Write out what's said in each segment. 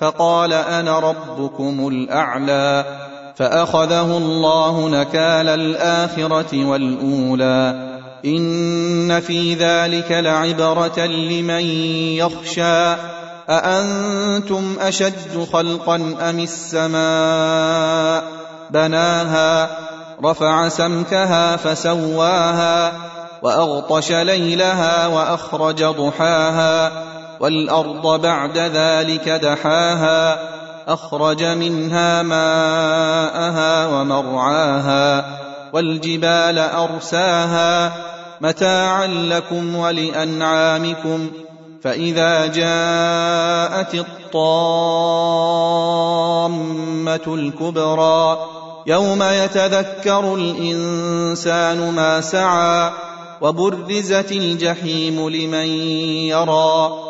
فقال أنا ربكم الأعلى فأخذه الله نكال الآخرة والأولى إن في ذلك لعبرة لمن يخشى أأنتم أشد خلقا أم السماء بناها رفع سمكها فسواها وأغطش ليلها وأخرج ضحاها والأرض بعد ذلك دحاها أخرج منها ماءها ومرعاها والجبال أرساها. متاعا لكم ولأنعامكم فإذا جاءت الطامة الكبرى يوم يتذكر الإنسان ما سعى وبرزت الجحيم لمن يرى.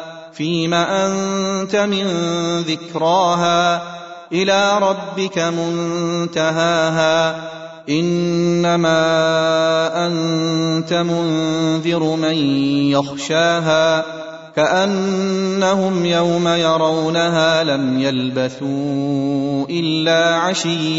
فيم أنت من ذكراها إلى ربك منتهاها إنما أنت منذر من يخشاها كأنهم يوم يرونها لم يلبثوا إلا عشيا